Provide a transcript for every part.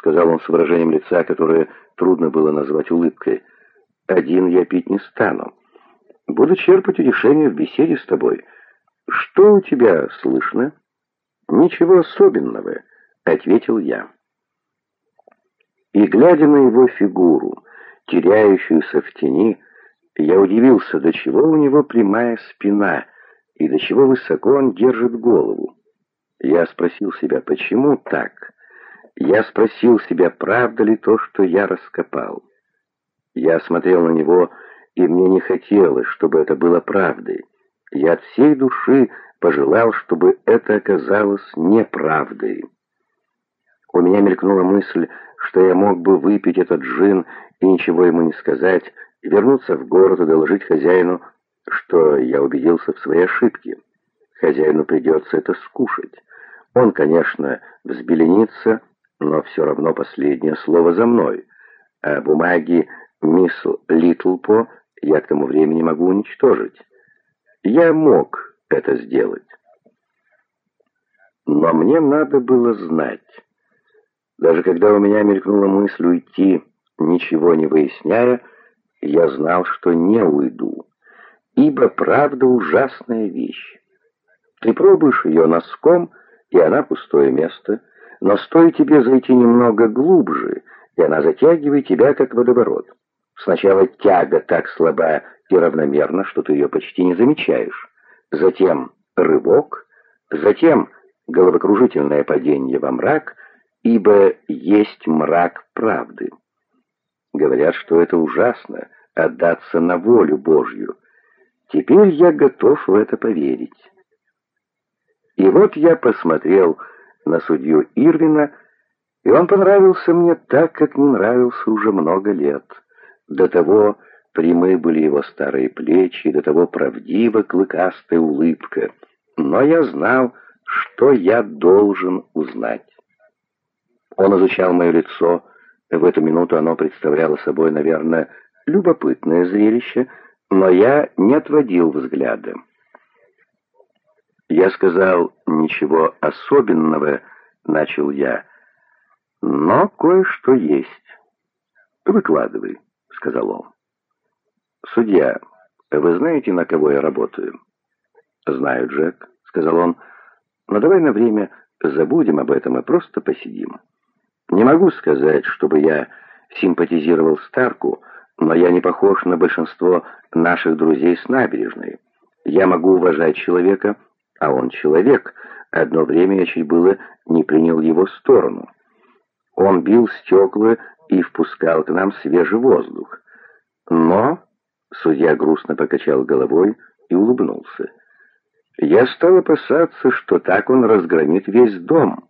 сказал он с выражением лица, которое трудно было назвать улыбкой. «Один я пить не стану. Буду черпать утешение в беседе с тобой. Что у тебя слышно?» «Ничего особенного», — ответил я. И, глядя на его фигуру, теряющуюся в тени, я удивился, до чего у него прямая спина и до чего высоко он держит голову. Я спросил себя, почему так? Я спросил себя, правда ли то, что я раскопал. Я смотрел на него, и мне не хотелось, чтобы это было правдой. Я от всей души пожелал, чтобы это оказалось неправдой. У меня мелькнула мысль, что я мог бы выпить этот джин и ничего ему не сказать, вернуться в город и доложить хозяину, что я убедился в своей ошибке. Хозяину придется это скушать. Он, конечно, взбеленится, но все равно последнее слово за мной. А бумаги мисс Литлпо я к тому времени могу уничтожить. Я мог это сделать. Но мне надо было знать. Даже когда у меня мелькнула мысль уйти, ничего не выясняя, я знал, что не уйду. Ибо правда ужасная вещь. Ты пробуешь ее носком, и она пустое место, но стоит тебе зайти немного глубже, и она затягивает тебя, как водоворот. Сначала тяга так слаба и равномерна, что ты ее почти не замечаешь. Затем рывок, затем головокружительное падение во мрак, ибо есть мрак правды. Говорят, что это ужасно — отдаться на волю Божью. Теперь я готов в это поверить. И вот я посмотрел на судью Ирвина, и он понравился мне так, как не нравился уже много лет. До того прямы были его старые плечи, до того правдива клыкастая улыбка. Но я знал, что я должен узнать. Он изучал мое лицо, в эту минуту оно представляло собой, наверное, любопытное зрелище, но я не отводил взгляда. Я сказал, ничего особенного, начал я, но кое-что есть. Выкладывай, сказал он. Судья, вы знаете, на кого я работаю? Знаю, Джек, сказал он, но давай на время забудем об этом и просто посидим. Не могу сказать, чтобы я симпатизировал Старку, но я не похож на большинство наших друзей с набережной. Я могу уважать человека, а он человек. Одно время я чуть было не принял его сторону. Он бил стекла и впускал к нам свежий воздух. Но, судья грустно покачал головой и улыбнулся, я стал опасаться, что так он разгромит весь дом.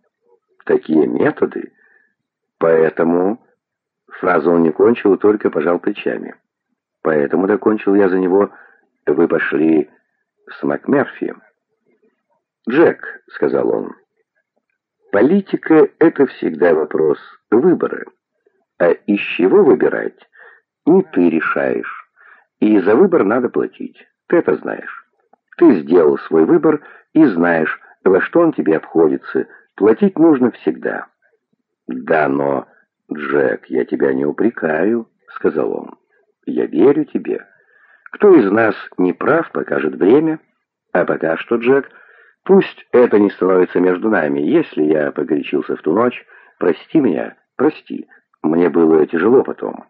Такие методы Поэтому... Фразу он не кончил, только пожал плечами. Поэтому докончил я за него. Вы пошли с МакМерфи. «Джек», — сказал он, — «политика — это всегда вопрос выбора. А из чего выбирать, не ты решаешь. И за выбор надо платить. Ты это знаешь. Ты сделал свой выбор и знаешь, во что он тебе обходится. Платить нужно всегда». «Да, но, Джек, я тебя не упрекаю», — сказал он. «Я верю тебе. Кто из нас не прав, покажет время. А пока что, Джек, пусть это не становится между нами. Если я погорячился в ту ночь, прости меня, прости. Мне было тяжело потом».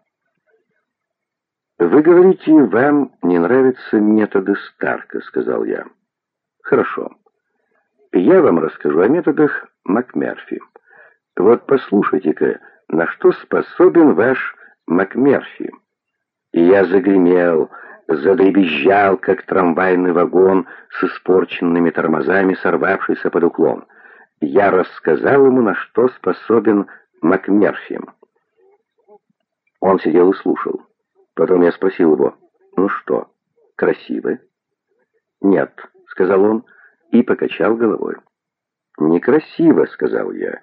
«Вы говорите, вам не нравятся методы Старка», — сказал я. «Хорошо. Я вам расскажу о методах МакМерфи». Вот послушайте-ка, на что способен ваш МакМерфи. И я загремел, задребезжал, как трамвайный вагон с испорченными тормозами, сорвавшийся под уклон. Я рассказал ему, на что способен МакМерфи. Он сидел и слушал. Потом я спросил его, «Ну что, красиво?» «Нет», — сказал он и покачал головой. «Некрасиво», — сказал я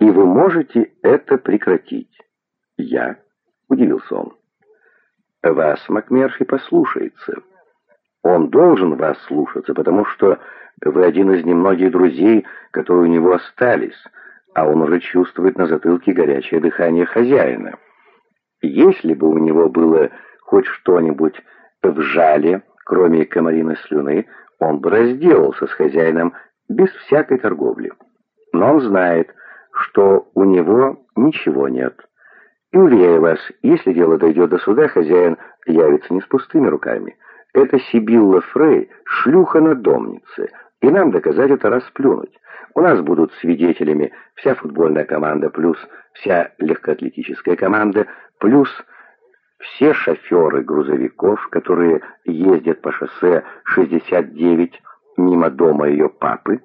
и вы можете это прекратить. Я, удивился он. Вас МакМерфи послушается. Он должен вас слушаться, потому что вы один из немногих друзей, которые у него остались. а он уже чувствует на затылке горячее дыхание хозяина. Если бы у него было хоть что-нибудь в жале, кроме комариной слюны, он бы разделался с хозяином без всякой торговли. Но он знает, что у него ничего нет. И уверяю вас, если дело дойдет до суда, хозяин явится не с пустыми руками. Это Сибилла Фрей, шлюха на домнице, и нам доказать это расплюнуть. У нас будут свидетелями вся футбольная команда, плюс вся легкоатлетическая команда, плюс все шоферы грузовиков, которые ездят по шоссе 69 мимо дома ее папы.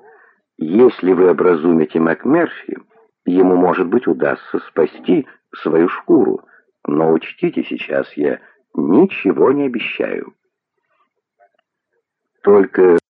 Если вы образумите МакМерфи, ему, может быть, удастся спасти свою шкуру. Но учтите, сейчас я ничего не обещаю. Только